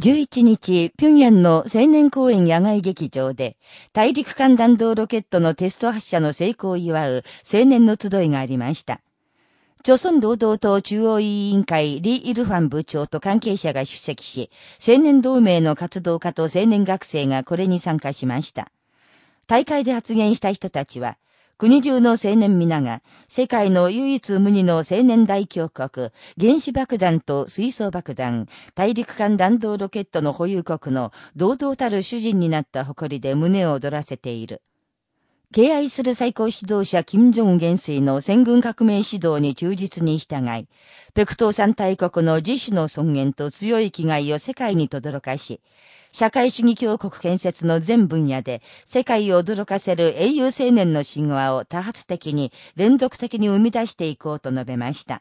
11日、平壌の青年公園野外劇場で、大陸間弾道ロケットのテスト発射の成功を祝う青年の集いがありました。朝鮮労働党中央委員会リ・イルファン部長と関係者が出席し、青年同盟の活動家と青年学生がこれに参加しました。大会で発言した人たちは、国中の青年皆が、世界の唯一無二の青年大峡国、原子爆弾と水素爆弾、大陸間弾道ロケットの保有国の堂々たる主人になった誇りで胸を躍らせている。敬愛する最高指導者金正恩元帥の戦軍革命指導に忠実に従い、北東三大国の自主の尊厳と強い気概を世界に轟かし、社会主義強国建設の全分野で世界を驚かせる英雄青年の神話を多発的に連続的に生み出していこうと述べました。